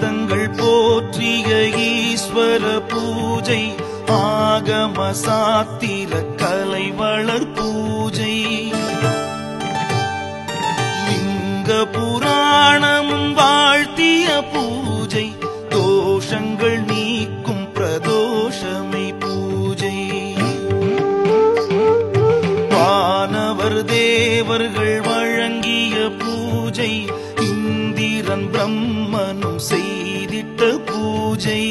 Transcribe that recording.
வேதங்கள் போற்றிய ஈஸ்வர பூஜை ஆகம சாத்திர கலை வளர் பூஜை. லிங்க புராணமும் வாழ்த்திய பூஜை தோஷங்கள் நீக்கும் பிரதோஷமை பூஜை. வானவர் தேவர்கள் வழங்கிய பூஜை இந்திரன் பிரம்மனும் செய் பூஜை